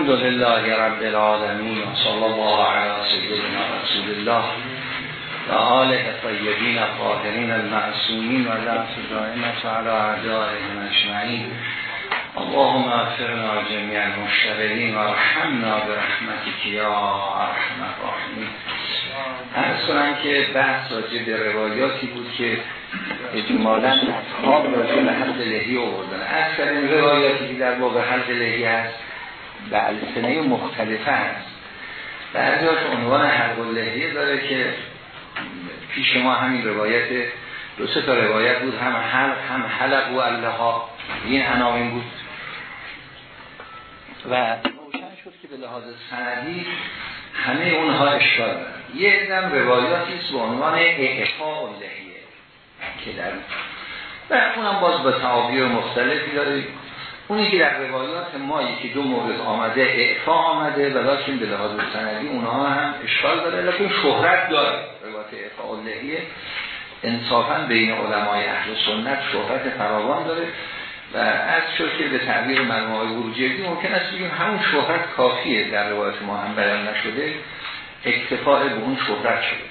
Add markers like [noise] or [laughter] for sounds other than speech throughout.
الحمد لله رب العالمين صلى الله على سيدنا رسول الله و آله طیبین الطاهرین المعصومین و على اعدائهم اجمعین اللهم اغفرنا جميع المشتغلین و برحمتك یا ارحم الراحمین ارز کنم که بحث راجع به روایاتی بود که اجمالا اصحاب راجع به حلق لحی آوردن اکثر این روایاتی که در واقع حلق لحی هست به السنه مختلفه هست بعضی عنوان حلق لحیه داره که پیش ما همین روایت دو سه تا روایت بود هم حلق هم حلق و الله این عناوین بود. و روشن شد که به لحاظ سندی همه اونها اشکال دارن یه دم روایاتی است به عنوان اعفاء لحیه که در و اونم باز به تعابیر مختلفی داره اونی که در روایات ما یکی دو مورد آمده اعفا آمده و لیکن به لحاظ سندی اونها هم اشکال داره. لیکن شهرت داره. روایت اعفا اللهیه انصافا بین علمای اهل سنت شهرت فراوان داره و از شد که به تعبیر مرموهای ورجردی ممکن است بگیم همون شهرت کافیه. در روایت ما هم بیان نشده اکتفاع به اون شهرت شده.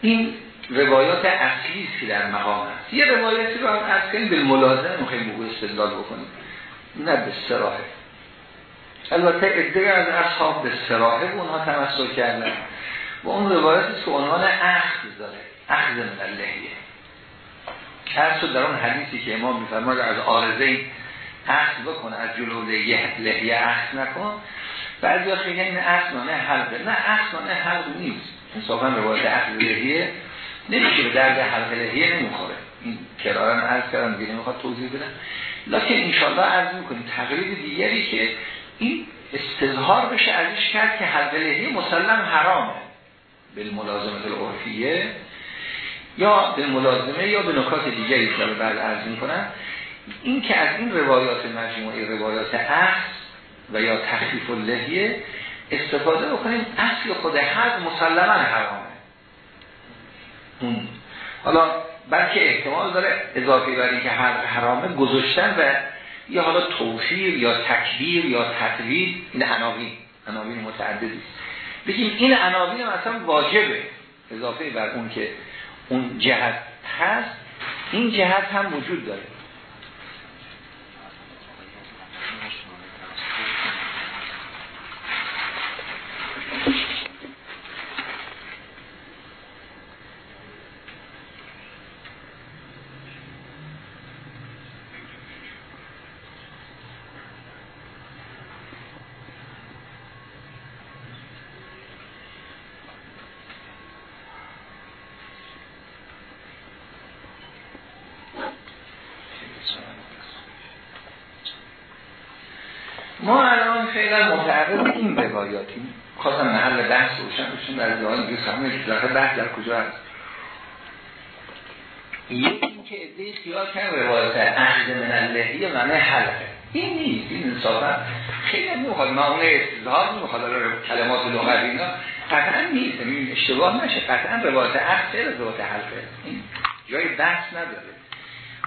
این روایات اصلی که در مقام هست. یه روایتی رو هم از کنیم به ملازم میخواییم بگو استدلال بکنیم. نه به سراحه. البته ادعای از اصحاب به سراحه اونها تمسک کردن. و اون روایتی که عنوان اخذ داره اخذ من اللحیه کس در اون حدیثی که امام میفرماد از آرزه اخذ بکن از جلو لحیه اخذ نکن. بعضی ها خیلی این اخذ مانه حلقه. نه اخذ مانه حلق نیست. انصافا روایت اخذ لحیه نمیشه به درد حلقه لحیه نمی‌خوره. این کرارن عرض کردم دیگه نمی‌خواد توضیح بدم. لکن انشالله عرض می‌کنیم تقریب دیگری که این استظهار بشه ازش کرد که حلقه لحیه مسلم حرامه. به ملازمت العرفیه یا به ملازمه یا به نکات دیگری که بعد عرض می‌کنم. این که از این روایات مجموعه روایات اخص و یا تخفیف اللحیه استفاده بکنیم اصل خود حد مسلما حرامه. اون حالا بلکه احتمال داره اضافه بر که حرامه گذاشتن و یا حالا توفیر یا تکبیر یا تطویل این عناوین. عناوین متعددی. بگیم این عناوین مثلا واجبه. اضافه بر اون که اون جهت هست این جهت هم وجود داره ما الان فعلا متعرض این روایاتیم خواستم محل بحث روشن بشیم در سهمه که بحث در کجا هست؟ یکی این که ادهی خیال کرد روایت احد من اللحیه معنی حلقه. این نیست این انصافا خیلی نمی‌خواد ما اون استظهار نمی‌خواد کلمات لغت اینا قطعا نیست این اشتباه نشه. قطعا روایت خیلی روایت حلقه. این جای بحث نداره.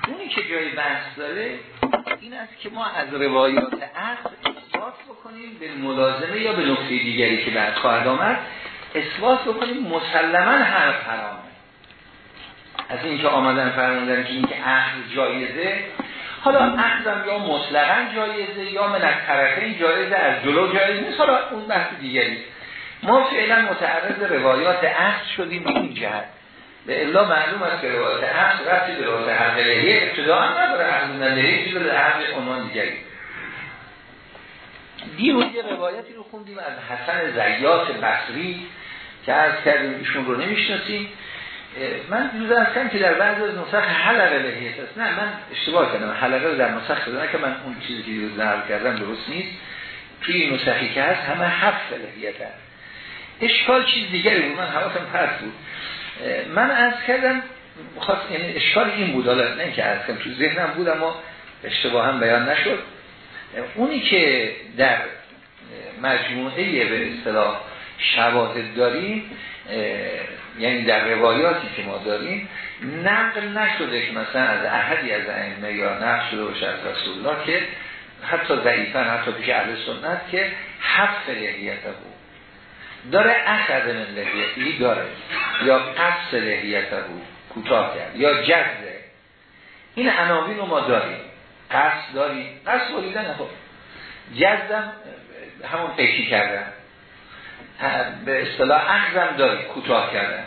اونی که جای بحث داره این است که ما از روایات عقل اثبات بکنیم به ملازمه یا به نقطه دیگری که بعد خواهد آمد. اثبات بکنیم مسلما حرف حرامه. از اینکه آمدن فرمودن که اینکه عقل جایزه حالا عقلم یا مطلقا جایزه یا من از طرفین جایزه از جلو جایزه نیست. حالا اون بحث دیگری. ما فعلا متعرض روایات عقل شدیم این جهت. به الا معلوم است که روایت عقل رفتی به روایت حقیقیه ابتدا هم نداره. عقل نداره چیز به عقل عنوان دیگری. دیروز یه روایتی رو خوندیم از حسن زیات بصری. که از کردیم ایشون رو نمی‌شناسیم. من دیروز از که در بعض از نسخ حلقه لحیه هست نه من اشتباه کردم. حلقه در نسخ شده که من اون چیزی که دیروز نقل کردم درست نیست. توی نسخی که هست همه هفت لحیه هست. اشکال چیز دیگری بود. من حواسم پرت بود. من از کردم خواست یعنی اشکال این بود. حالا نه که از تو ذهنم بود اما اشتباه هم بیان نشد. اونی که در مجموعه به اصطلاح شواهد داریم یعنی در روایاتی که ما داریم نقل نشده که مثلا از احدی از ائمه یا نقل شده باشه از رسول الله که حتی ضعیفا حتی پیش اهل سنت که حف لحیت بود داره اخذ من لحیتی داره یا قصد لحیت بود کوتاه کرد یا جزه این عناوین رو ما داریم. قصد داریم. قصد بریدن خب. جزم همون قیشی کردن. به اصطلاح اخذم داریم کوتاه کردن.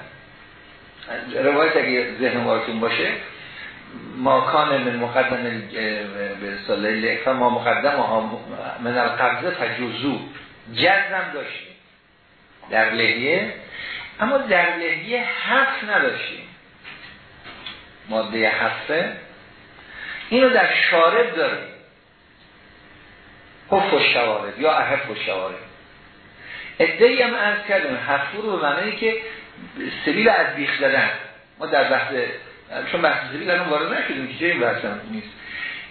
روایت اگه ذهن بارتون باشه ما کان من مقدم به اصطلاح ما مقدم ها من القبضه تجوزو جزم داشتیم. در لحیه. اما در لحیه حف نداشتیم. ماده حفه اینو در شارب داریم. حف و شوارب یا احف و ادهی هم ارز کردیم حفو رو به معنی که سبیل از بیخ زدن. ما در بحث چون بحث سبیل الان وارد نشدیم که جایی بحث نیست.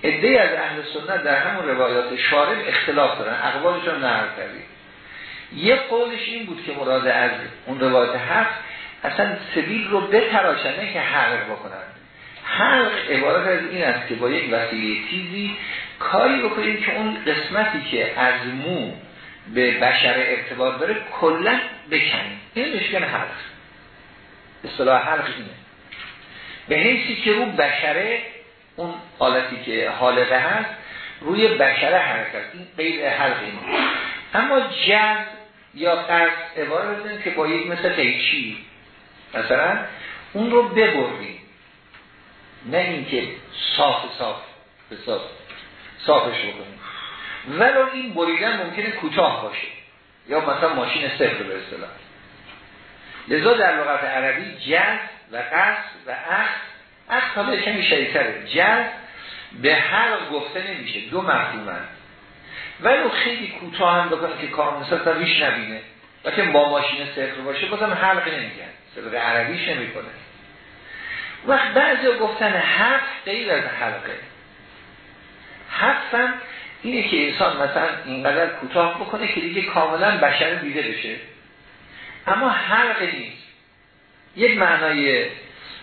ادهی از اهل سنت در همون روایات شارب اختلاف دارن اقوالشون نهار کردیم. یه قولش این بود که مراد از اون روایت هفت اصلا سبیل رو بتراشنه که حلق بکنن. حلق عبارت از این است که با یک وسیله تیزی کاری بکنید که اون قسمتی که از مو به بشر ارتباط داره کلا بکنید این مشکل حلق اصطلاح حلق اینه. به حیثی که رو بشره اون حالتی که حالقه هست روی بشره حرکت این غیر حلق اینه. اما جز یا قرض عبارت که با یک مثل قیچی. مثلا اون رو ببریم. نه اینکه صاف صاف صاف صافش بکنیم. ولو این بریدن ممکنه کوتاه باشه. یا مثلا ماشین سفر به اصطلاح. لذا در لغت عربی جز و قصد و اخ اخ تا به کمی شریتره جز به هر گفته نمیشه. دو مفهومن ولو خیلی کوتاه هم بکنه که کار مثلا ریش نبینه که با ماشین سفر باشه بازم حلق نمیگن سفر عربیش نمی‌کنه. وقت بعضی گفتن حق غیر از حلقه. حقا اینه که انسان مثلا اینقدر کوتاه بکنه که دیگه کاملا بشر دیده بشه. اما حلق نیست. یک معنای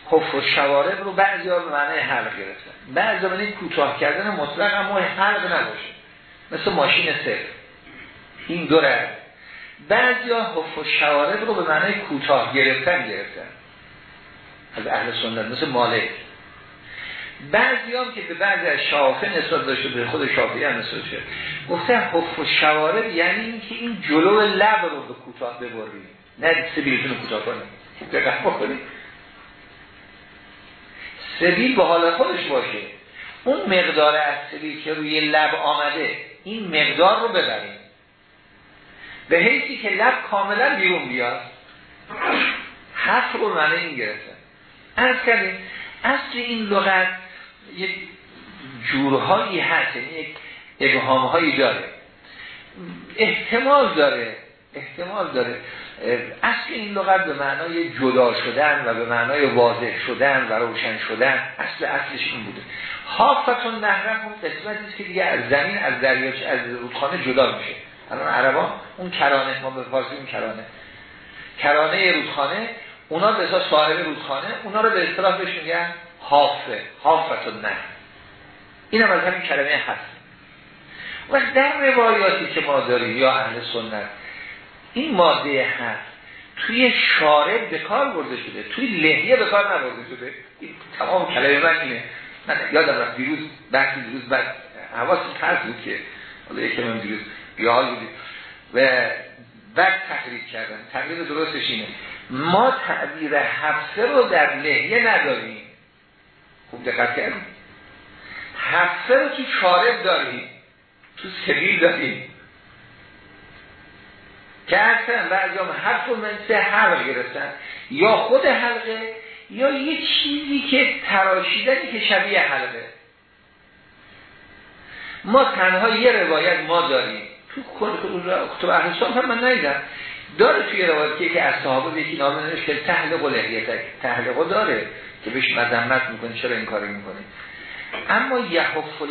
حف و شوارب رو بعضی ها به معنای حلق گرفتن. بعضی ها کوتاه کردن مطلق اما حلق نباشه. مثل ماشین سر این دوره بعضی ها حف و شوارب رو به معنای کوتاه گرفتن گرفتن. از اهل سنت مثل مالک. بعضی هم که به بعضی از شافه نسبت داشته به خود شافعی هم نسبت شد گفته حف و شوارب یعنی اینکه این جلو لب رو به کوتاه ببرید نه سبیلتون کوتاه کنید دقت بکنید سبیل به حال خودش باشه. اون مقدار از سبیل که روی لب آمده این مقدار رو ببریم. به حیثی که لب کاملا بیرون بیاد. حرف رو معنی این گرفته. از کردیم اصل این لغت یک جورهایی هست یعنی یک ابهامهایی داره. احتمال داره احتمال داره. اصل این لغت به معنای جدا شدن و به معنای واضح شدن و روشن شدن اصل اصلش این بوده. حافتون نهرم اون قسمتی که دیگه از زمین از دریاچه از رودخانه جدا میشه. الان عربا اون کرانه ما به فارسی اون کرانه. کرانه رودخانه اونا به اساس صاحب رودخانه اونا رو به اصطلاح بهش میگن حافه حافتون نه این هم از همین کلمه هست. و در روایاتی که ما داریم یا اهل سنت این ماده هست توی شارب به کار برده شده توی لحیه به کار نبرده شده. تمام کلمه من اینه. من یادم رفت دیروز بحثی دیروز بعد حواسی پرد بود که حالا یکی من دیروز بیال بودیم و بعد تقریب کردن تقریب درستش اینه. ما تعبیر حفظه رو در لحیه نداریم. خوب دقت کردیم حفظه رو تو شارب داریم تو سبیل داریم که اصلا بعضی هم حرف و منسه حلق گرفتن. یا خود حلقه یا یه چیزی که تراشیدنی که شبیه حلقه. ما تنها یه روایت ما داریم. تو کتب احسان هم من نیدم داره توی روایتی که از صحابه یکی نامه نوشت که تحلق و لحیتک. تحلق داره. بهش مذمت می‌کنه چرا این کاری می‌کنه اما یحف و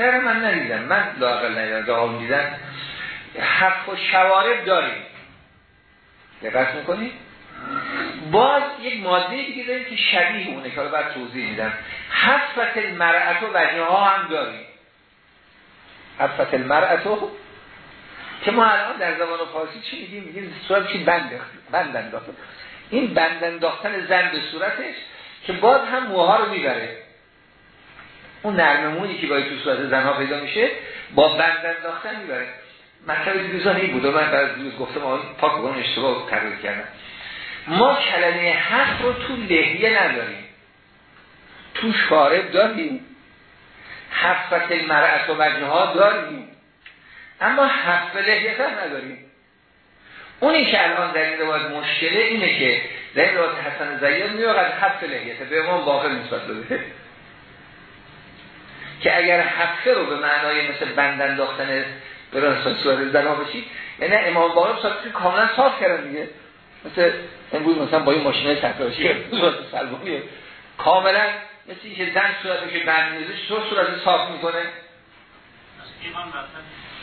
رو من ندیدم. من لاقل ندیدم دیدن حف و شوارب داریم. دقت می‌کنید باز یک ماده دیگه داریم که شبیه اونه که بعد توضیح میدم. حفظت مرعت و وجه ها هم داریم. حفت المرأتو که ما الان در زبان فارسی چی میگیم؟ میگیم صورت چی؟ بند. بند انداخته این بند انداختن زن به صورتش که باز هم موها رو می‌بره. اون نرممونی که باید تو صورت زنها پیدا میشه با بند انداختن می‌بره. مطلب دیوزان این بود و من بعد گفتم آن پاک بگم اشتباه تغییر کردم. ما کلمه حق رو تو لحیه نداریم. تو شارب داریم. حفت مرعت و مجنها داریم. اما حفت لحیه نداریم. اونی که الان در این روایت مشکله اینه که این روایت حسن زیاد میاد از حفت لحیه به امام باقر نسبت داده که اگر حفته رو به معنای مثل بند انداختن راستا سوار زنا بشید یعنی امام باقر صاحب کاملا صاف کردن دیگه. مثل امروز مثلا با این ماشین تکراشی سلمانی کاملا مثل اینکه زن صورتش بند میزه چطور صورت صاف می‌کنه؟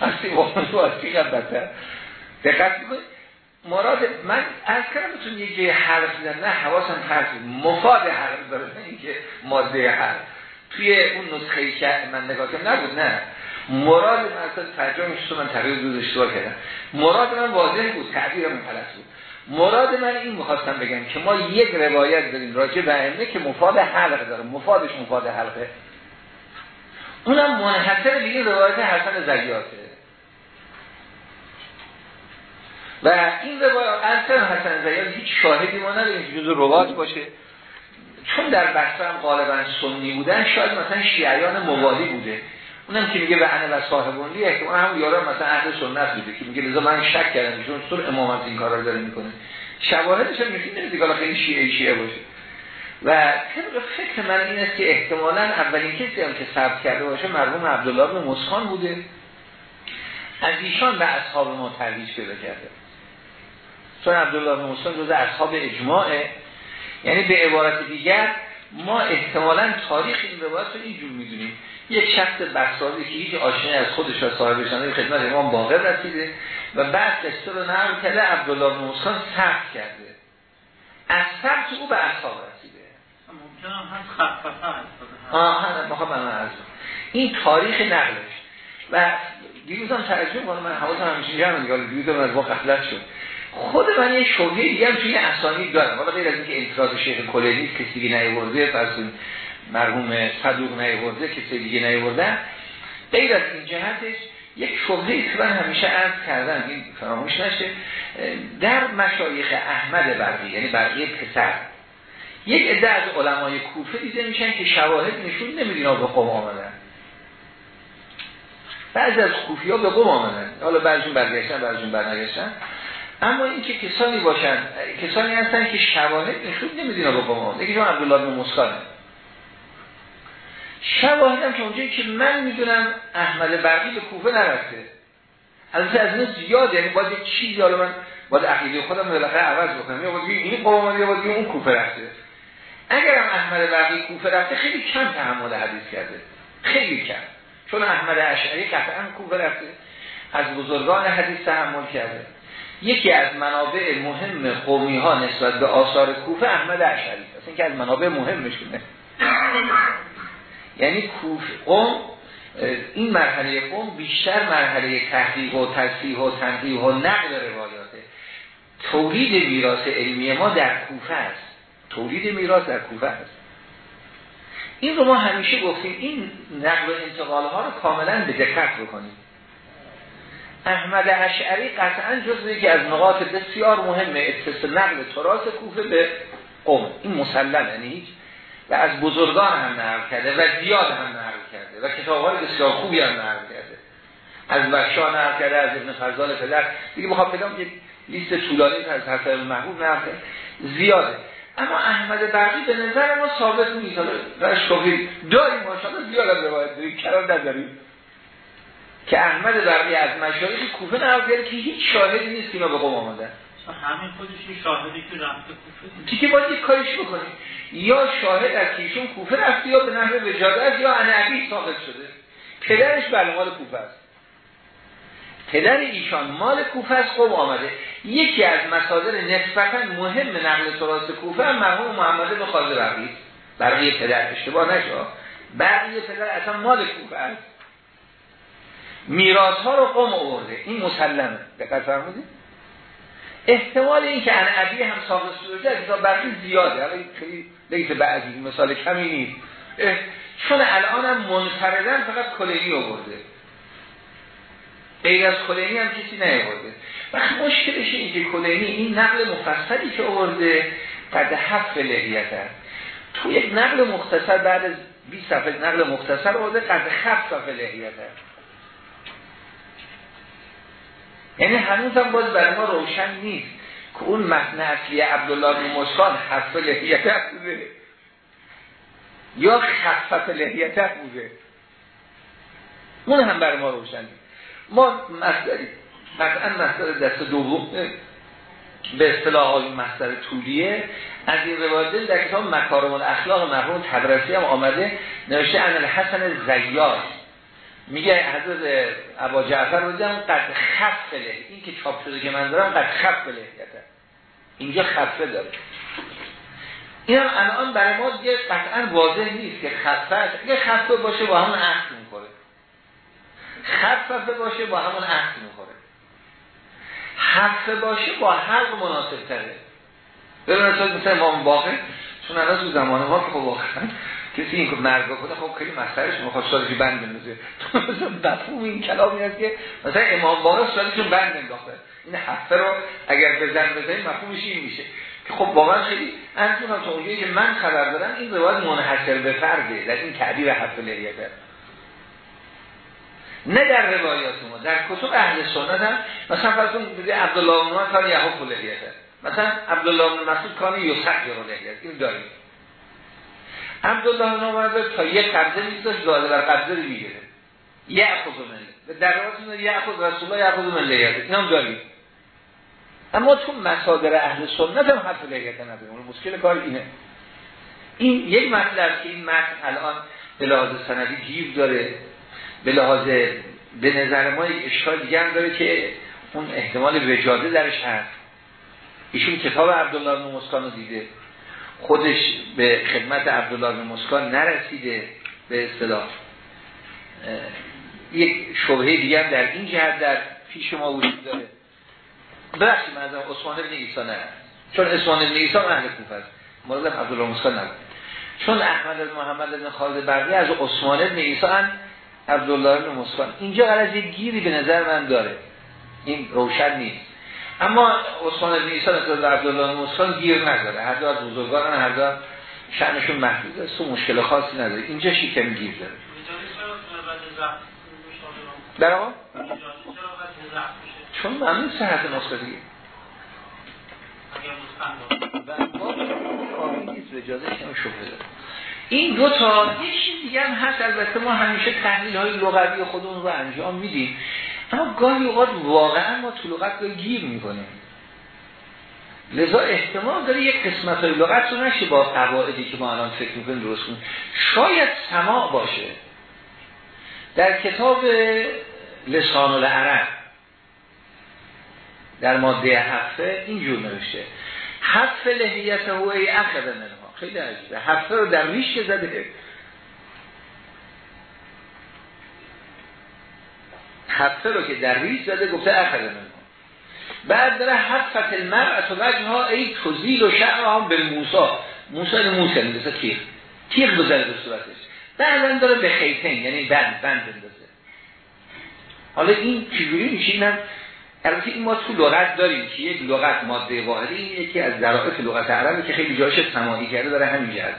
هستی واقعا دقت می‌کنید؟ مراد من از کردم بتون یه جای حرف دیدن نه حواسم حرف مفاد حرف داره نه اینکه ماده حرف. توی اون نسخه که من نگاه کردم نبود نه. مراد من اصلا ترجمهش رو من تغییر دو اشتباه کردم. مراد من واضح بود تعبیر من غلط بود. مراد من این می‌خواستم بگم که ما یک روایت داریم راجع به ائمه که مفاد حلقه داره. مفادش مفاد حلقه. اونم منحصر به این روایت حسن زیاته و این روایت اصلا حسن زیاد هیچ شاهدی ما نداریم که جز روایت باشه. چون در بحث هم غالبا سنی بودن شاید مثلا شیعیان موالی بوده. اونم که میگه به و صاحبونیه که اون هم یارا مثلا اهل سنت بوده که میگه لذا من شک کردم چون سر امامت این کارا رو داره می‌کنه. شواهدش هم میگه نمیگه حالا خیلی شیعه شیعه باشه. و طبق فکر من این است که احتمالا اولین کسی هم که ثبت کرده باشه مرحوم عبدالله بن مسخان بوده. از ایشان به اصحاب ما ترویج پیدا کرده. چون عبدالله بن مسخان جز اصحاب اجماعه. یعنی به عبارت دیگر ما احتمالا تاریخ این روایت رو اینجور می‌دونیم. یک شخص بسازی که هیچ آشنایی از خودش و صاحبش نداره خدمت امام باقر رسیده و بعد قصه رو نقل کرده عبدالله بن مسکان ثبت کرده. از ثبت او به اصحاب رسیده. ممکن هم خففه هست این تاریخ نقلش. و دیروز هم ترجمه کنم من حواسم همیشه جمع دیگه دیروز هم از ما قفلت شد. خود من یه شبهه دیگه هم توی اسانید دارم. حالا غیر از اینکه انتراض شیخ کلینی کسی دیگه نیورده فرض مرحوم صدوق نیورده کسی دیگه نیورده غیر از این جهتش یک شبهه که همیشه عرض کردم این فراموش نشه در مشایخ احمد برقی یعنی برقی پسر. یک عده از علمای کوفه دیده میشن که شواهد نشون نمیدین به قوم آمدن. بعضی از کوفی ها به قوم آمدن. حالا بعضیون برگشتن بعضیون برنگشتن. اما این که کسانی باشن کسانی هستن که شواهد نشون نمیدین قوم آمدن یکی عبدالله بن مسکانه شواهدم که اونجایی که من می‌دونم احمد برقی به کوفه نرفته. البته از این زیاد یعنی باید یک چیزی حالا من باید عقیده خودم بالاخره عوض بکنم. یا باید این قوم یا باید اون کوفه رفته. اگرم احمد برقی کوفه رفته خیلی کم تحمل حدیث کرده. خیلی کم. چون احمد اشعری قطعا کوفه رفته. از بزرگان حدیث تحمل کرده. یکی از منابع مهم قومی ها نسبت به آثار کوفه احمد اشعری است. این که از منابع مهمشونه یعنی کوف قوم این مرحله قوم بیشتر مرحله تحقیق و تصحیح و تنقیح و نقل روایاته تولید میراث علمی ما در کوفه است. تولید میراث در کوفه است. این رو ما همیشه گفتیم این نقل و انتقال ها رو کاملا به دقت بکنیم. احمد اشعری قطعا جزوی که از نقاط بسیار مهم اتصال نقل تراث کوفه به قوم. این مسلم یعنی و از بزرگان هم نقل کرده و زیاد هم نقل کرده و کتاب های بسیار خوبی هم نقل کرده. از بخشا نقل کرده از ابن فضال پدر. دیگه بخوام بگم یک لیست طولانی از حسن محبوب نقل زیاده. اما احمد برقی به نظر ما ثابت نیست. و شوقی داریم ماشاءالله زیاد روایت داریم. کلام نداریم که احمد برقی از مشایخ کوفه نقل کرده که هیچ شاهدی نیست که ما به قوم آمدن. همین خودش شاهدی که رفته کوفه دیگه باید یک کاریش بکنیم یا شاهد از کیشون کوفه رفته یا به نحو وجادت یا انعبی ثابت شده. پدرش بله مال کوفه است. پدر ایشان مال کوفه است خوب آمده. یکی از مصادر نسبتا مهم نقل تراث کوفه هم مرحوم محمد بن خالد برقی برقی پدر اشتباه نشا برقی پدر اصلا مال کوفه است. میراث ها رو قم آورده. این مسلمه. دقت فرمودید احتمال این که عبی هم ثابت شده از کتاب برقی زیاده. خیلی لیت بعضی مثال کمی نیست. چون الان هم منفردن فقط کلینی آورده. غیر از کلینی هم کسی نیاورده. وقت مشکلش این که کلینی این نقل مفصلی که آورده قد حف لحیت هست تو یک نقل مختصر بعد از 20 صفحه نقل مختصر آورده قد خف لحیت هست یعنی هنوز هم باز برای ما روشن نیست که اون متن اصلی عبدالله بن مسکان حف لحیت بوده. یا خفت لحیت بوده. اون هم برای ما روشن نیست. ما مصدری قطعا مصدر دست دوم به اصطلاح های مصدر طولیه. از این روایت در کتاب مکارم الاخلاق مرحوم تبرسی هم آمده. نوشته ان الحسن زیاد. میگه حضرت ابا جعفر رو دیدم قد خف له این که چاپ شده که من دارم قد خف له اینجا خفه داره. این هم الان برای ما دیگه قطعا واضح نیست که خفه یه خفه باشه با همون عقل می‌کنه خفه باشه با همون عقل می‌خوره. حفه باشه با حق مناسب تره ببینید مثل امام باقر چون الان تو زمان ما که خب کسی این که مرگ کنه خب خیلی مسئلهش می‌خواد سالشی بند بندازه. [laughs] مثلا مفهوم این کلامی هست که مثلا امام باقر سالشون بند انداخته. این حفه رو اگر بزن بزنیم مفهومش این میشه. که خب واقعا خیلی انتون تا اونجایی که من خبر دارم این روایت منحصر به فرده. در این تعبیر حفه لیته نه در روایات ما در کتب اهل سنت هم. مثلا فرض کنید بگه عبدالله بن کان یحف لحیته مثلا عبدالله بن مسعود کان یسق رو این داریم. عبدالله عمر تا یه قبضه میذاشت زاده بر قبضه رو می‌گیره. یأخذ من در روایات یأخذ رسول الله یأخذ من لحیته این هم اما تو مصادر اهل سنت هم حرف لحیت نداریم. مشکل کار اینه. این یک مطلب که این متن الان به لحاظ سندی گیر داره. به لحاظ به نظر ما یک اشکال دیگه داره که اون احتمال وجاده درش هست. ایشون کتاب عبدالله بن مسکان رو دیده. خودش به خدمت عبدالله مسکان نرسیده به اصطلاح. یک شبهه دیگه هم در این جهت در پیش ما وجود داره. بخشی من از عثمان بن عیسی نه چون عثمان بن عیسی اهل کوفه است. مورد عبدالله مسکان نبود. چون احمد بن محمد بن خالد برقی از عثمان بن عیسی عبدالله بن مسکان. اینجا غرض یک گیری به نظر من داره. این روشن نیست. اما عثمان بن عیسی نسبت عبدالله بن مسکان گیر نداره. هر دو از بزرگان هر دو شأنشون محدود است. و مشکل خاصی نداره. اینجا شیکم گیر داره. در آقا؟ چون ممنون صحت نسخه دیگه. این دو تا یه چیز دیگه هم هست. البته ما همیشه تحلیل های لغوی خودمون رو انجام میدیم. اما گاهی اوقات واقعا ما تو لغت رو گیر می‌کنیم. لذا احتمال داره یک قسمت های لغت رو نشه با قواعدی که ما الان فکر می‌کنیم درست کنیم. شاید سماع باشه. در کتاب لسان العرب در ماده هفته اینجور نوشته. حف لحیت هو ای اخذ منها. خیلی عجیبه. هفته رو در ریش زده. هفته رو که در ریش زده گفته اخذ منها بعد داره حفت المرء و وجه ها ای تزیل و شعر هم به موسا موسا موسا میدسه تیغ. تیغ بزنه به صورتش. بعدا داره به خیتین یعنی بند بند بندازه. حالا این چجوری میشه؟ اینم البته این ما تو لغت داریم که یک لغت ماده واحدی یکی از ظرافت لغت عربی که خیلی جاش سماعی کرده داره همین جهت.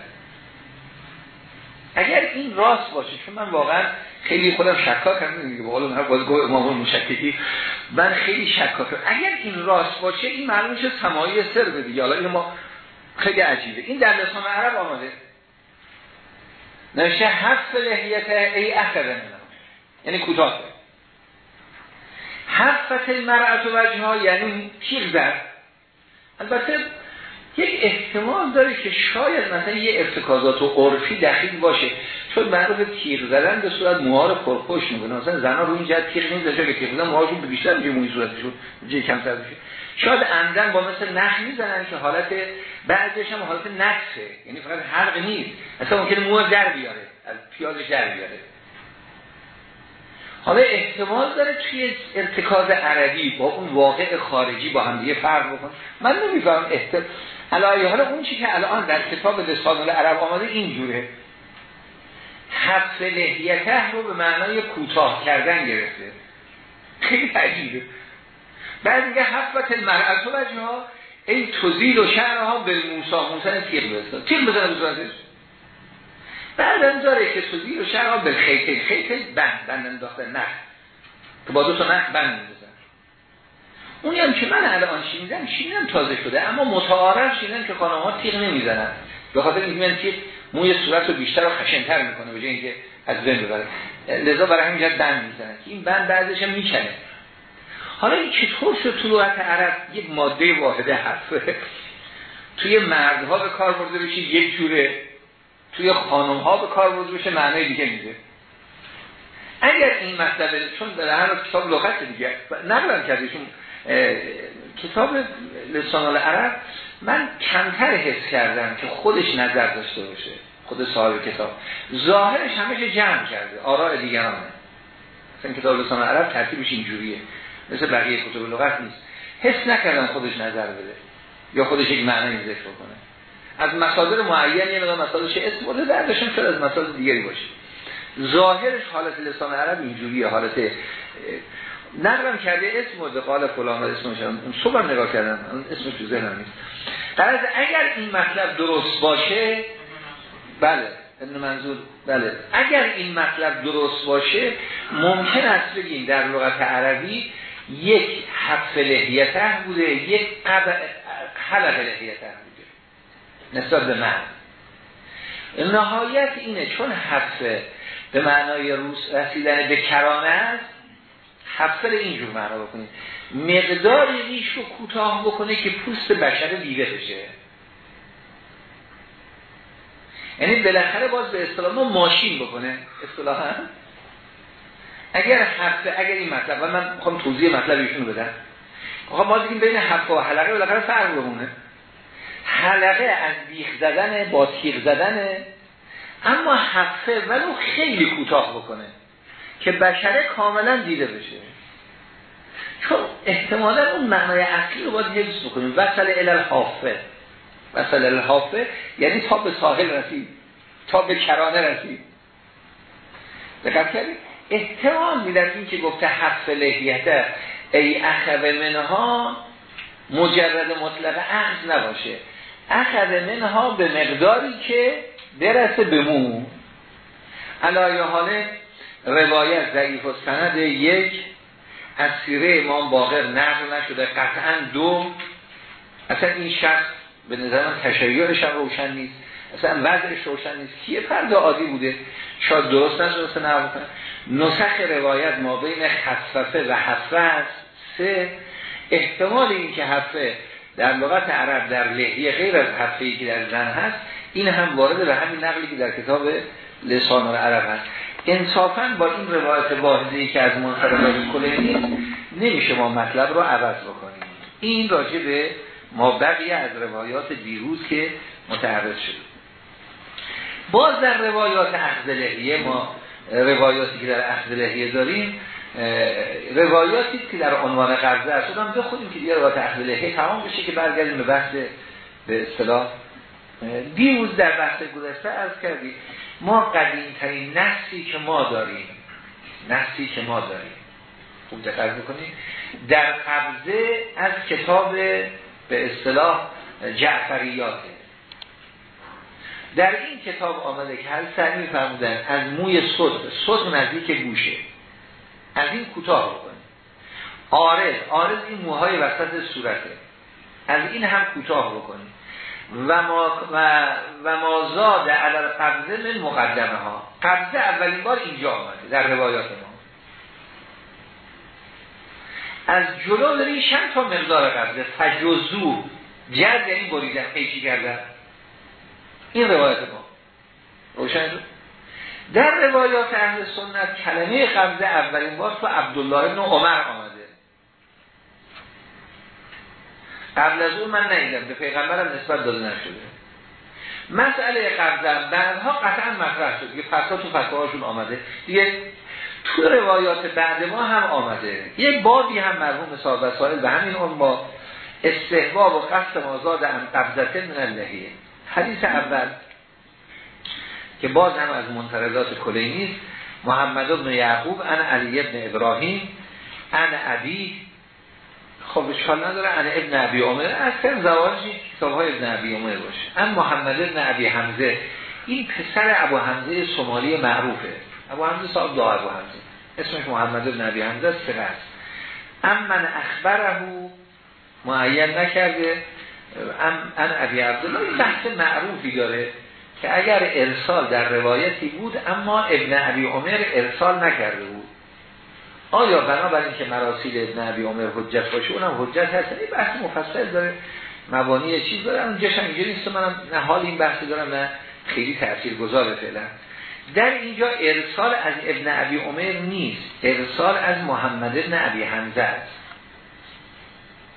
اگر این راست باشه چون من واقعا خیلی خودم شکاکم میگه به هر باز گوه امام مشککی من خیلی شکاکم اگر این راست باشه این معلوم میشه سماعی سر دیگه حالا ما خیلی عجیبه. این در لسان عرب آمده نشه حفظ لحیت ای اخر یعنی کوتاه. حفت المرأت و وجه ها یعنی تیغ زد؟ البته یک احتمال داره که شاید مثلا یه ارتکازات و عرفی دخیل باشه. چون معروف تیغ زدن به صورت موها رو پرپشت می‌کنه. مثلا زنا رو این جهت تیغ نیست که تیغ زدن موهاشون بیشتر میشه موی صورتشون جه کمتر بشه. شاید عمدن با مثل نخ می‌زنن که حالت بعضیش هم حالت نقصه یعنی فقط حلق نیست. مثلا ممکنه موها در بیاره. از پیازش در بیاره. حالا احتمال داره توی ارتکاز عربی با اون واقع خارجی با هم دیگه فرق بکن من نمیفهم احتمال حالا حالا اون چی که الان در کتاب لسان العرب آمده اینجوره. حفظ لحیته رو به معنای کوتاه کردن گرفته. خیلی عجیبه. بعد میگه حفظت المرأت و ها ای توزیل و شعرها به موسا موسا تیغ بزن. تیغ بزنه به صورتش بعد داره که توزیل و شعرها به خیطه خیطه بند بند انداخته. نه. که با دو تا نه بند میزن اونی هم که من الان شینیدم شینیدم تازه شده. اما متعارف شینیدم که خانم ها تیغ نمی‌زنن. به خاطر اینکه تیغ موی صورت رو بیشتر و خشنتر می‌کنه به جای اینکه از بین ببره. لذا برای همین جد بند می‌زنن. که این بند بعدش هم می‌کنه حالا این چطور شد تو لغت عرب یک ماده واحده حرفه؟ توی مردها به کار برده بشه یک جوره. توی خانم ها به کار برده بشه معنی دیگه میده. اگر این مطلب چون در هر کتاب لغت دیگه نقلم کردیشون کتاب لسان العرب من کمتر حس کردم که خودش نظر داشته باشه خود صاحب کتاب. ظاهرش همیشه جمع کرده آراء دیگرانه مثلا کتاب لسان عرب ترتیبش اینجوریه مثل بقیه کتاب لغت نیست. حس نکردن خودش نظر بده یا خودش یک معنی ذکر کنه از مصادر معین یه مقدار مصادرش اسم بوده دردشون شد از مصادر دیگری باشه. ظاهرش حالت لسان عرب اینجوریه حالت نقلم کرده اسم بوده قال فلان اسمش اون صبح نگاه کردم اسمش تو ذهنم نیست. در اگر این مطلب درست باشه بله ابن منظور بله. اگر این مطلب درست باشه ممکن است بگیم در لغت عربی یک حف لحیته بوده یک حلق لحیته بوده. نسبت به من. نهایت اینه چون حف به معنای روس رسیدن به کرانه است حفظ اینجور معنا بکنید مقدار ریش رو کوتاه بکنه که پوست بشر دیده بشه. یعنی بالاخره باز به اصطلاح ما ماشین بکنه. اصطلاحا. اگر حفظ اگر این مطلب و من می‌خوام توضیح مطلب ایشونو بدم. آقا ما دیگه بین حفظ و حلقه بالاخره فرق بمونه. حلقه از بیخ زدن با تیغ زدنه. اما حفظه ولو خیلی کوتاه بکنه که بشره کاملا دیده بشه. چون احتمالا اون معنای اصلی رو باید حفظ بکنیم. وصل الالحافه وصل الالحافه یعنی تا به ساحل رسید تا به کرانه رسید. دقت کردید احتمال میدن این که گفته حفظ لحیته ای اخذ منها مجرد مطلق اخذ نباشه. اخذ منها به مقداری که برسه به مو. علایه حاله روایت ضعیف و سند یک از سیره امام باقر نقل نشده قطعا دو. اصلا این شخص به نظر من تشریعش هم روشن نیست. اصلا وضعش روشن نیست. کیه فرد عادی بوده. شاید درست نشده نقل نسخ روایت ما بین خصفه و حفه است. سه احتمال این که حفه در لغت عرب در لحیه غیر از حفه که در زن هست این هم وارد به همین نقلی که در کتاب لسان العرب هست. انصافا با این روایت واحدی که از منصرف کلینی نمیشه ما مطلب رو عوض بکنیم. این راجع به ما بقیه از روایات دیروز که متعرض شد. باز در روایات اخذ ما روایاتی که در اخذ داریم روایاتی که در عنوان قرضه هست شدن بخونیم که دیگه روایات اخذ لحیه تمام بشه که برگردیم به بحث به اصطلاح دیروز در بحث گذشته از کردیم ما قدیم ترین نفسی که ما داریم نفسی که ما داریم خوب دقت بکنید در قبضه از کتاب به اصطلاح جعفریاته. در این کتاب آمده که هر سر فرمودن از موی صدق صدق نزدیک گوشه. از این کوتاه بکنید آرز آرز این موهای وسط صورته. از این هم کوتاه بکنید و ما و, و ما زاد علل قبضه من مقدمه ها قبضه اولین بار اینجا آمده در روایات ما. از جلو داریم چند تا مقدار قبضه فجزو جز یعنی بریدن پیچی کردن. این روایت ما. روشن شد؟ در روایات اهل سنت کلمه قبضه اولین بار تو عبدالله ابن عمر آمده. قبل از اون من ندیدم به پیغمبرم نسبت داده نشده. مسئله قبض بعدها قطعا مطرح شد. که فتوا تو فتواهاشون آمده. دیگه تو روایات بعد ما هم آمده. یه بابی هم مرحوم صاحب وسائل به همین اون با استحباب و قصد مازاد هم قبضته من اللهیه حدیث اول. که باز هم از منترضات کلینی محمد ابن یعقوب ان علی ابن ابراهیم ان عبی. خب اشکال نداره ان ابن عبی عمر از کم زواجی کتاب های ابن عبی عمر باشه. ان محمد ابن عبی حمزه این پسر ابو حمزه سومالی معروفه. ابو حمزه صاحب دعا ابو حمزه. اسمش محمد ابن عبی حمزه است ام من اخبره معین نکرده. ام ان عبی عبدالله این بحث معروفی داره. که اگر ارسال در روایتی بود اما ابن عبی عمر ارسال نکرده بود. آیا بنابراین که مراسیل ابن عبی عمر حجت باشه اونم حجت هست؟ این بحث مفصل داره مبانی چیز داره. اونجاش اینجوری نیست منم نه حال این بحثی دارم نه خیلی تأثیر گذاره فعلا. در اینجا ارسال از ابن عبی عمر نیست. ارسال از محمد ابن عبی حمزه است.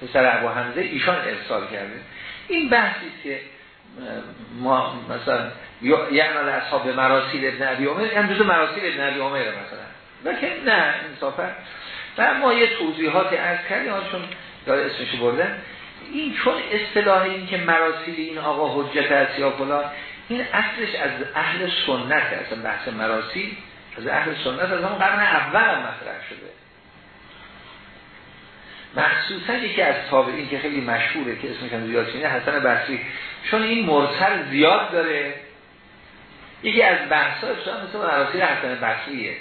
پسر ابو حمزه ایشان ارسال کرده. این بحثی که ما مثلا یعنی اصحاب مراسیل ابن عبی عمر هم جزو مراسیل ابن عبی عمر مثلا. لیکن نه انصافا. و ما یه توضیحات از کردیم چون داره اسمش بردن. این چون اصطلاح این که مراسیل این آقا حجت است یا فلان این اصلش از اهل سنت اصلا بحث مراسیل از اهل سنت از اون قرن اول مطرح شده. مخصوصا یکی از تابعین که خیلی مشهوره که اسمش زیاد شده حسن بصری. چون این مرسل زیاد داره. یکی از بحثا شما مثل مراسیل حسن بصریه.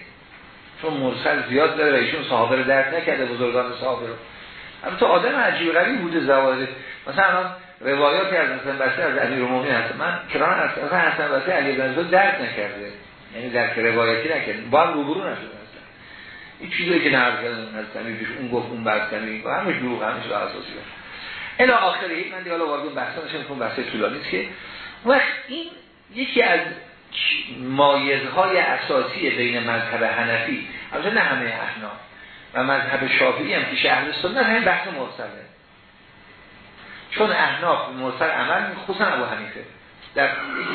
چون مرسل زیاد داره و ایشون صحابه رو درد نکرده بزرگان صحابه رو. تو آدم عجیب غریب بوده زوارد مثلا روایاتی از حسن بصری از رومی هست. من کران از حسن بصری علی بن درد نکرده. یعنی در روایتی نکرده. با هم روبرو نشده. این چیزی که نرد کردن از بیش اون گفت اون بستنی و همش دروغ همش را اساسی الی آخری من دیگه حالا وارد بحثا نشم چون بحث طولانی است که. وقت این یکی از مایزهای اساسی بین مذهب حنفی البته نه همه احناف و مذهب شافعی هم که اهل سنت همین بحث مرسله. چون احناف مرسل عمل خصوصا ابو حنیفه. در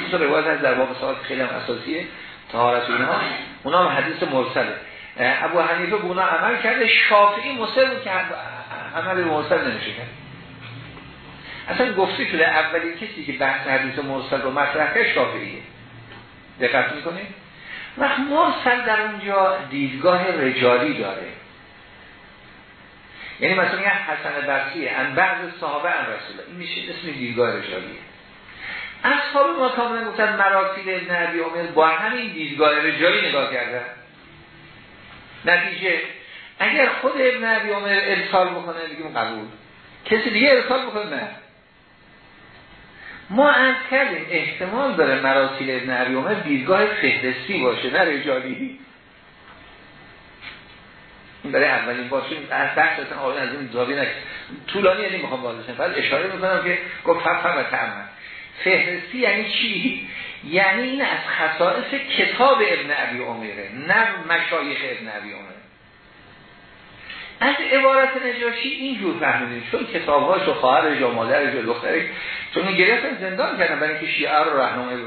یکی روایت از در واقع سوال خیلی هم اساسیه طهارت اینها. اونا هم حدیث مرسله. ابو حنیفه بونا عمل کرده شافعی مصر که عمل مرسل نمیشه کرد. اصلا گفته شده اولین کسی که بحث حدیث مرسل رو مطرح کرد شافعیه. دقت می‌کنید وقت مرسل در اونجا دیدگاه رجالی داره. یعنی مثلا یه حسن برسی ان بعض صحابه ان رسول این میشه اسم دیدگاه رجالیه. اصحاب ما کاملا گفتن مراسیل ابن عمر با همین دیدگاه رجالی نگاه کردن. نتیجه. اگر خود ابن عبی عمر ارسال بکنه بگیم قبول. کسی دیگه ارسال بکنه؟ نه. ما از کردیم احتمال داره مراسیل ابن عبی عمر دیدگاه فهرستی باشه نه رجالی. این برای اولین باشه از بحث اصلا آقای از این زاویه نکن طولانی یعنی می‌خوام بازشن بعد اشاره می‌کنم که گفت فهم و تعمل فهرستی یعنی چی؟ یعنی این از خصائص کتاب ابن عبی عمره نه مشایخ ابن عبی عمره. از عبارت نجاشی اینجور فهمیدیم. چون کتابهاش و خواهرش و مادرش و دخترش چون گرفتن زندان کردن برای اینکه شیعه رو رهنمای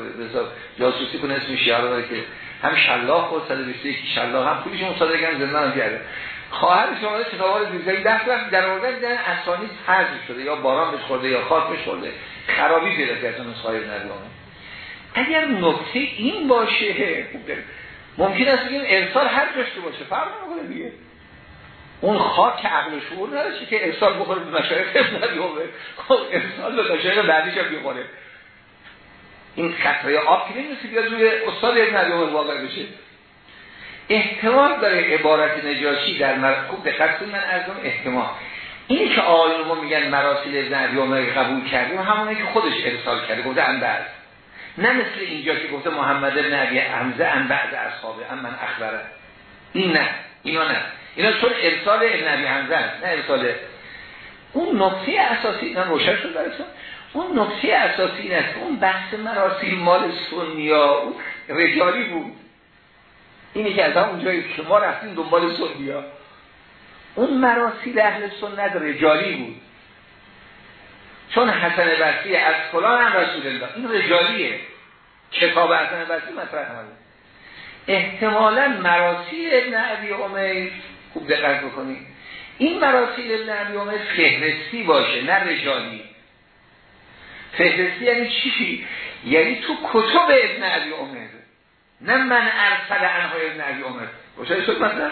جاسوسی کنه اسم شیعه رو داره که هم شلاح خود 121 شلاح هم پولیش مصادره کردن زندان کرده. خواهر شما کتابا رو دیگه دست وقت در دیدن شده یا باران بهش یا خاک بهش خرابی پیدا کرده نسخه نبیانه اگر نکته این باشه ممکن است بگیم ارسال هر جاش که باشه فرق نمی‌کنه دیگه. اون خاک عقل شعور نداره که ارسال بخوره به مشایخ بیومه خب ارسال به مشایخ بعدیش هم بیخوره این خطره آب که نمیشه بیاد روی استاد ابن بیومه واقع بشه. احتمال داره عبارت نجاشی در مرکوب دقت من اون احتمال. این که آقایون ما میگن مراسیل بیومه قبول کردیم همونه که خودش ارسال کرده گفته بعد نه مثل اینجا که گفته محمد ابن عبی حمزه ان بعد اصحابه. ام من اخبره. این نه. اینا نه. اینا چون ارسال ابن عبی حمزه نه ارسال. اون نقطه اساسی نه روشن شد براتون اون نقطه اساسی این است اون بحث مراسیل مال سنیا رجالی بود. اینی که از اونجایی که ما رفتیم دنبال سنیا اون مراسیل اهل سنت رجالی بود. چون حسن بصری از فلان هم رسول الله. این رجالیه. کتاب حسن بصری مطرح آمده احتمالا مراسیل ابن عبی عمر خوب دقت بکنید این مراسیل ابن عبی عمر فهرستی باشه نه رجالی. فهرستی یعنی چی؟ یعنی تو کتب ابن عبی عمر نه من ارسل انهای ابن عبی عمر روشن شد مثلا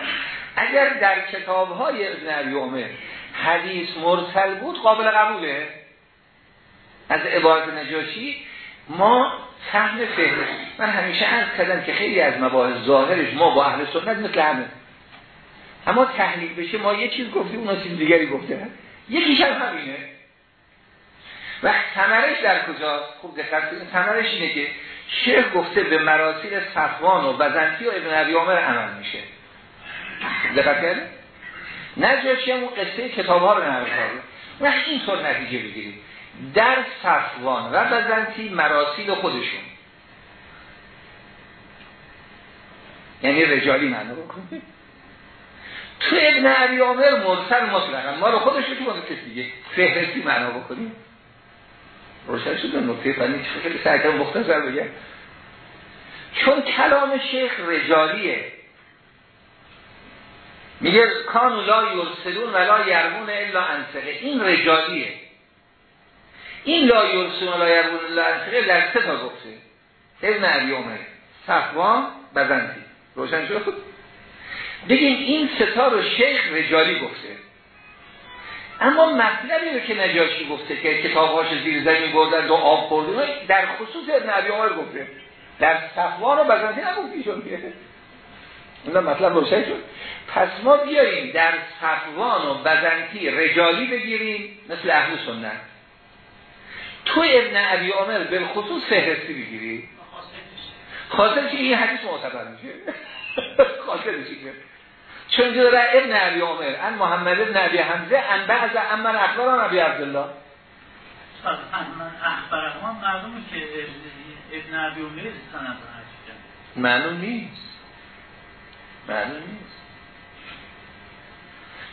اگر در کتاب های ابن عبی عمر حدیث مرسل بود قابل قبوله. از عبارت نجاشی ما فهم فهرست من همیشه عرض کردم که خیلی از مباحث ظاهرش ما با اهل سنت مثل همه. اما تحلیل بشه ما یه چیز گفتیم اونا چیز دیگری گفته. یکیش هم همینه. و ثمرش در کجا خوب دقت کنید ثمرش اینه که شیخ گفته به مراسیل صفوان و بزنتی و ابن عبی عمر عمل میشه. دقت کرده نجاشی هم اون قصه کتاب ها رو نقل و اینطور نتیجه بگیریم در صفوان و بزنتی مراسیل خودشون. یعنی رجالی معنی بکنیم تو ابن عبی عمر مرسل مطلقا. ما رو خودش رو که کسی دیگه. فهرستی معنا بکنیم روشن شده نکته فنی خیلی سعی مختصر بگم. چون کلام شیخ رجالیه. میگه کانو لا یرسلون ولا یرمون الا انسقه این رجالیه این لا یرسلون ولا یرمون الا انسقه در سه تا گفته. ابن عبی عمر. صفوان بزنتی. روشن شد؟ بگیم این ستا رو شیخ رجالی گفته. اما مطلبی رو که نجاشی گفته که کتابهاش زیر زمین بردن دو آب بردن در خصوص ابن عبی عمر گفته. در صفوان رو بزنتی نگفتی شد این مطلب روشن شد. پس ما بیاییم در صفوان و بزنتی رجالی بگیریم مثل اهل سنت. تو ابن عبی عمر به خصوص فهرستی بگیری. خاطر که این حدیث معتبر میشه. [laughs] خاطر که چون داره ابن عبی عمر ان محمد ابن عبی حمزه ان بعض امن اخبران عبی عبدالله. من اخبران معلومه که ابن عبی عمر معلوم نیست. معلوم نیست.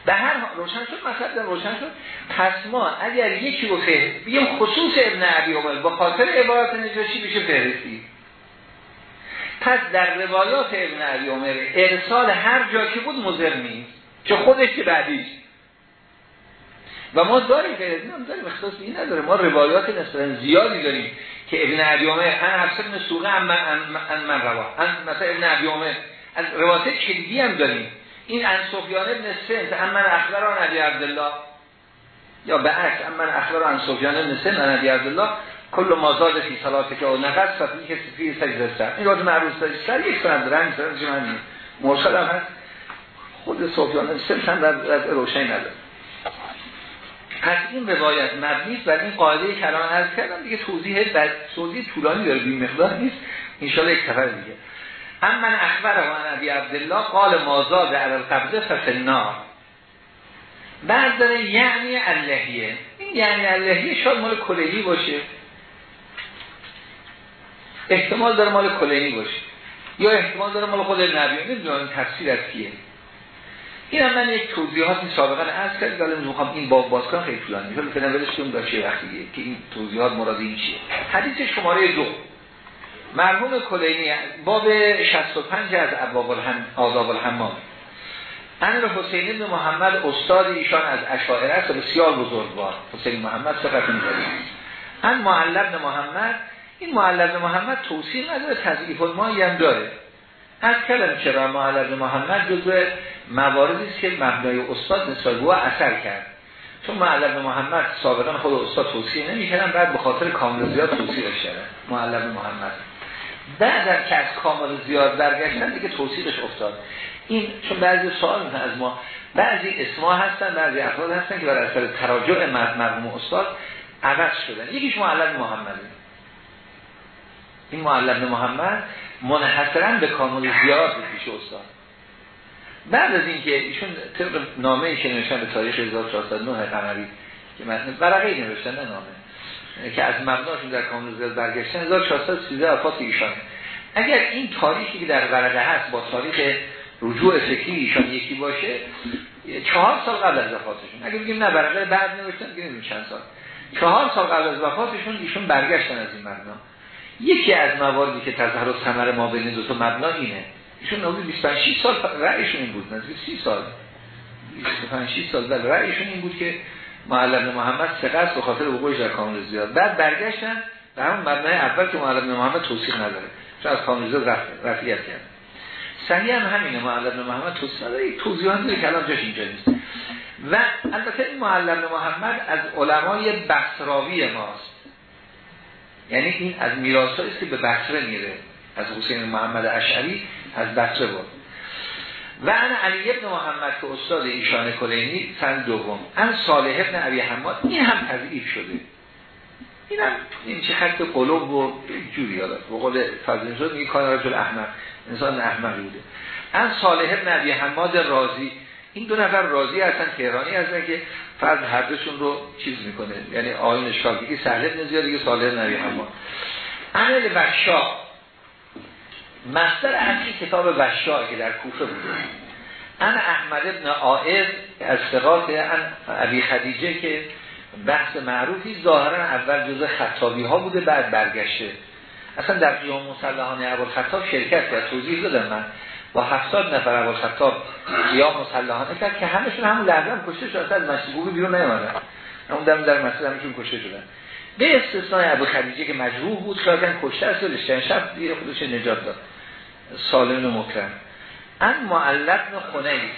به هر روشن شد مثلا روشن شد. پس ما اگر یکی رو فهم بگیم خصوص ابن عبی عمر با خاطر عبارت نجاشی بشه فهرستی. پس در روایات ابن عبی عمر ارسال هر جا که بود مضر نیست چه خودش که بعدیش. و ما داریم فهرستی هم داریم اختصاص این نداره. ما روایات نسبتا زیادی داریم که ابن عبی عمر ان حفص ابن سوقه ان من, من روا مثلا ابن عبی عمر از روایت کلیدی هم داریم. این ان سفیان ابن سنت من اخبران علی عبدالله. یا به عکس من اخبر ان سفیان ابن سنت علی عبدالله. کل مازاد فی صلاته که او نقص فی که فی سجده سر این راجع معروف سر یک سند رنگ سند من مرسل هم هست. خود سفیان ابن سنت هم در روشنی نداره. پس این روایت مبنی بر این قاعده کلام عرض کردم. دیگه توضیح بعد توضیح طولانی داره. بی مقدار نیست. ان یک سفر دیگه. هم من اخبر و نبی عبدالله قال مازاد علی القبضه فسنار بعد داره یعنی اللهیه این یعنی اللهیه شاید مال کلهی باشه. احتمال داره مال کلهی باشه. یا احتمال داره مال خود نبی. نمی‌دونم تفسیر از کیه. این هم من یک توضیحاتی سابقا عرض کرد ولی می‌خوام این باب باز کنم خیلی طولانی. میشه فعلا ولش کنیم داشته وقتی که این توضیحات مراد این چیه. حدیث شماره دو. مرحوم کلینی باب 65 از ابواب الحم آداب الحمام. امیر حسین بن محمد استاد ایشان از اشاعره است بسیار بزرگوار. حسین محمد صفت می‌داره ان معلم محمد این معلم محمد توصیل نداره تضعیف المایی هم داره. از کلم چرا معلم محمد؟ جزو مواردی است که مبنای استاد نسبت اثر کرد. چون معلم محمد سابقا خود استاد توصیه نمی‌کردن بعد به خاطر کامل زیاد توصیلش کردن معلم محمد. بعد که از کامل زیاد برگشتن دیگه توصیلش افتاد. این چون بعضی سوال از ما بعضی اسما هستن بعضی افراد هستن که برای اثر تراجع مرموم استاد عوض شدن. یکیش معلم محمد این معلم محمد منحصرا به کامل زیاد پیش استاد. بعد از اینکه ایشون طبق نامه که نوشتن به تاریخ 1409 قمری که مثلا برقی نوشتن نه نامه. که از مبناشون در کامل زیاد برگشتن 1413 وفات ایشان. اگر این تاریخی که در ورقه هست با تاریخ رجوع فکری ایشان یکی باشه چهار سال قبل از وفاتشون. اگر بگیم نه ورقه بعد نوشتن بگیم چند سال. چهار سال قبل از وفاتشون ایشون برگشتن از این مبنا. یکی از مواردی که تظهر ثمر ما بین دو مبنا اینه. ایشون نوزی 25 سال رأیشون این بود نزدیک 30 سال. 25 سال ولی رأیشون این بود که معلم محمد سقط به خاطر وقوعش در کامل زیاد. بعد برگشتن به همون مبنای اول که معلم محمد توصیح نداره. چون از کامل زیاد رفیت کرد. صحیح هم همینه معلم محمد توصیح نداره. توضیحات داره که الان جاش اینجا نیست. و البته این معلم محمد از علمای بصراوی ماست. یعنی این از میراثایی که به بصره میره. از حسین محمد اشعری از بصره بود و انا علی ابن محمد که استاد ایشان کلینی سن دوم. ان صالح ابن عبی حماد این هم تضعیف شده. این هم این چه خط قلوب و جوری یادت به قول فضل شد میگه کان رجل احمد انسان احمقی بوده. ان صالح ابن عبی حماد رازی. این دو نفر راضی هستن تهرانی هستن که فرض هر دوشون رو چیز می‌کنه. یعنی آین شاگی سهل ابن زیاد دیگه صالح ابن عبی حماد. عمل بخشا. مستر اصلی کتاب وشا که در کوفه بوده. ان احمد ابن آئذ از ثقات ان عبی خدیجه که بحث معروفی ظاهرا اول جزء خطابی ها بوده بعد برگشته. اصلا در قیام مسلحانه عبال خطاب شرکت کرد. توضیح دادم من. با هفتاد نفر عبال خطاب قیام مسلحانه کرد که همشون همون لحظه هم کشته شد از مشروعی بیرون نیامدن همون دم در مسجد همشون کشته شدن. به استثنای ابو خدیجه که مجروح بود خیلی کشته است. و شب دیگه خودش نجات داد. سالم مکرم. ان معلب خونیس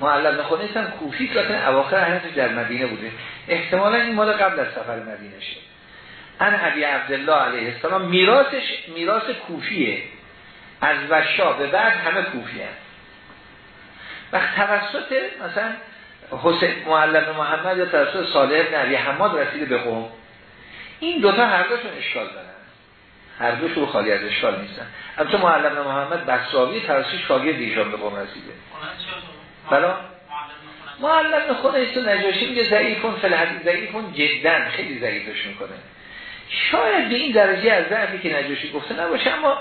معلب خونیس هم کوفی که اواخر حیات در مدینه بوده. احتمالا این مال قبل از سفر مدینه شد ان عبی عبدالله علیه السلام میراثش میراث کوفیه. از وشا به بعد همه کوفی هست. وقت توسط مثلا حسین معلم محمد یا توسط صالح ابن عبی حماد رسیده به قوم. این دوتا هر دوشون اشکال دارن. هر دوش خالی از اشکال نیستن. البته معلم محمد بسراوی توسط شاگرد ایشان به قوم رسیده. بلا معلم خود ایستو نجاشی میگه ضعیفون فل حدیث ضعیفون جدا خیلی ضعیفش می‌کنه. شاید به این درجه از ضعفی که نجاشی گفته نباشه اما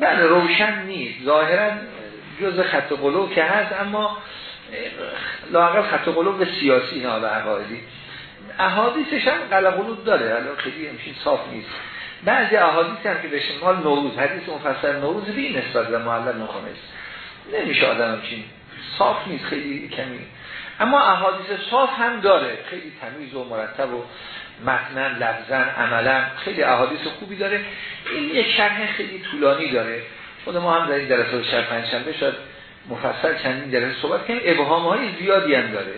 بله روشن نیست. ظاهرا جز خط قلوب که هست اما لاقل خط قلوب سیاسی نه عقایدی احادیثش هم قلقلوب داره الان خیلی همچین صاف نیست. بعضی احادیث هم که بشه مال نوروز حدیث مفسر نوروز به نسبت به معلم است نمیشه آدم همچین صاف نیست خیلی کمی. اما احادیث صاف هم داره. خیلی تمیز و مرتب و متنن لفظن عملا خیلی احادیث خوبی داره. این یک شرح خیلی طولانی داره. خود ما هم در این درس شب پنجشنبه شاید مفصل چندین درس صحبت کنیم. ابهام های زیادی هم داره.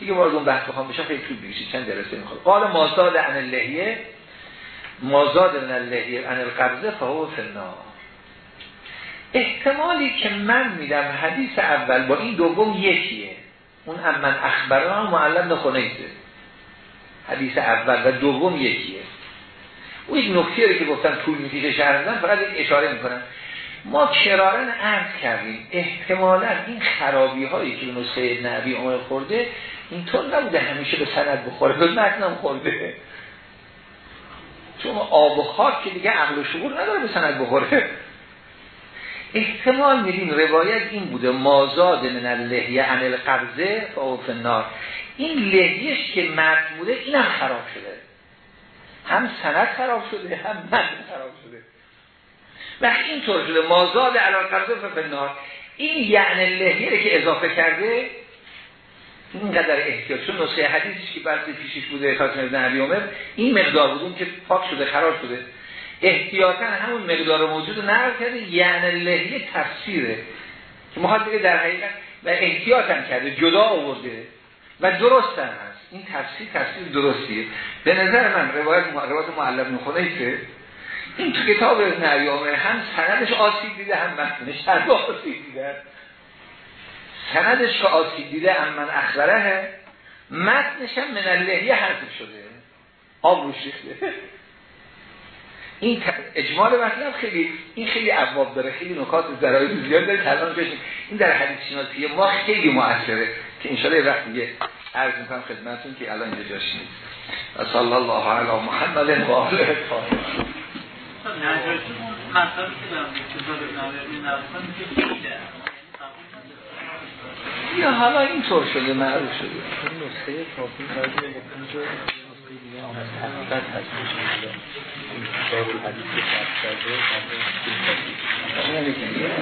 دیگه وارد اون بحث بخوام بشم خیلی طول بکشه چند درسه می‌خواد قال مازاد عن اللحیه مازاد اللحیه عن القبضه فهو فنا احتمالی که من میدم حدیث اول با این دوم یکیه. اون هم من اخبران معلم نخونیده حدیث اول و دوم یکیه. اون یک نکته که گفتم طول می‌کشه شهر فقط اشاره می‌کنم. ما کرارن عرض کردیم. احتمالا این خرابی هایی که نسخه نبی عمر خورده اینطور نبوده همیشه به سند بخوره به متنم خورده. چون آب و خاک که دیگه عقل و شعور نداره به سند بخوره. احتمال میدیم روایت این بوده. مازاد من اللحیه عن القبضه فاوف النار. این لحیهش که مرد بوده اینم خراب شده. هم سند خراب شده هم مرد خراب شده. و اینطور شده. مازاد علی قبضه فاوف النار. این یعنی لحیه که اضافه کرده اینقدر احتیاط. چون نسخه حدیثی که بعد پیشش بوده خاتم ابن علی عمر این مقدار بودون که پاک شده خراب شده. احتیاطا همون مقدار موجود نقل کرده. یعنی لحیه تفسیره. که بگه در حقیقت و احتیاطا کرده. جدا آورده. و درست هم هست. این تفسیر تفسیر درستیه. به نظر من روایت روایت معلم نخونه که این تو کتاب عمر هم سندش آسیب دیده هم متنش هر آسیب دیده. سندش که آسیب دیده هم من اخبره متنش هم من اللحیه حرف شده. آب رو شیخته این اجمال مطلب خیلی این خیلی ابواب داره. خیلی نکات ضرایب زیاد داره الان بشین این در حدیث شناسی ما خیلی موثره که ان شاء الله وقت دیگه عرض می‌کنم خدمتتون که الان اینجا جاش نیست. صلی الله علی محمد و آله الطاهرین یا حالا اینطور شده معروف شده. نسخه کافی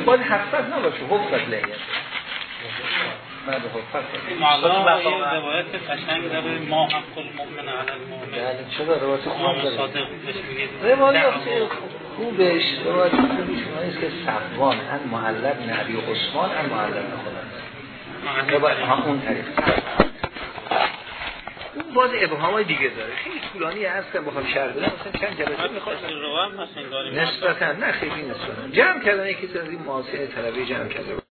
باید حقیقت نباشه حفظت حفظت معلا روایت قشنگ داره ما حق المؤمن علی المؤمن بله چرا روایت خوب داره. روایت خوبش روایت خوبش اوناییست که صفوان ان معلب نبی و عثمان ان معلب نخودن روایت ها اون طریق. اون باز ابهام های دیگه داره. خیلی طولانی هست که بخوام شرح بدم مثلا چند جلسه می‌خواد نسبتا نه خیلی نسبتا. جمع کردن یکی از این معاصر طلبه جمع کرده